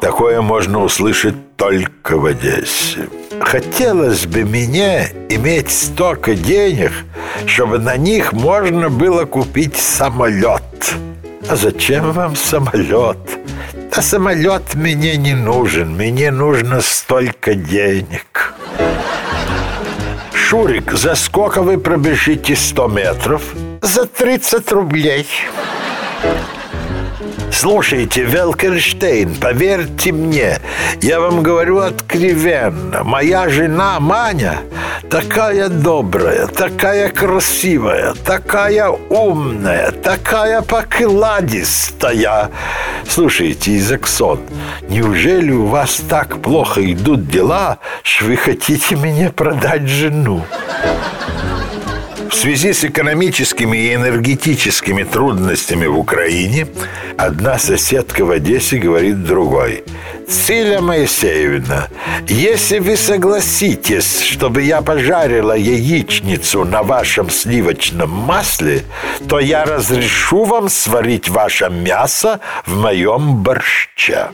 Такое можно услышать только в Одессе. Хотелось бы мне иметь столько денег, чтобы на них можно было купить самолет. А зачем вам самолет? А самолет мне не нужен, мне нужно столько денег. Шурик, за сколько вы пробежите 100 метров? За 30 рублей. Слушайте, Велкерштейн, поверьте мне, я вам говорю откровенно, моя жена Маня такая добрая, такая красивая, такая умная, такая покладистая. Слушайте, Изаксон, неужели у вас так плохо идут дела, что вы хотите мне продать жену? В связи с экономическими и энергетическими трудностями в Украине одна соседка в Одессе говорит другой. Циля Моисеевна, если вы согласитесь, чтобы я пожарила яичницу на вашем сливочном масле, то я разрешу вам сварить ваше мясо в моем борще.